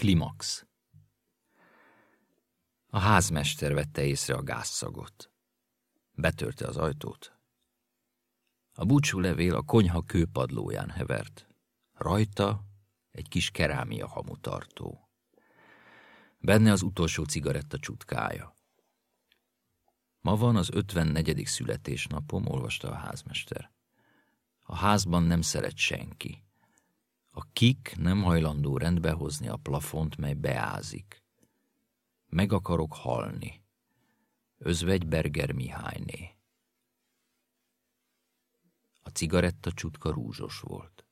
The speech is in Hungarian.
Klimax A házmester vette észre a gázszagot. Betörte az ajtót. A búcsú levél a konyha kőpadlóján hevert. Rajta egy kis kerámia hamutartó. Benne az utolsó cigaretta csutkája. Ma van az 54. születésnapom, olvasta a házmester. A házban nem szeret senki. A kik nem hajlandó rendbe hozni a plafont, mely beázik. Meg akarok halni. Özvegy Berger Mihályné. A cigaretta csutka rúzsos volt.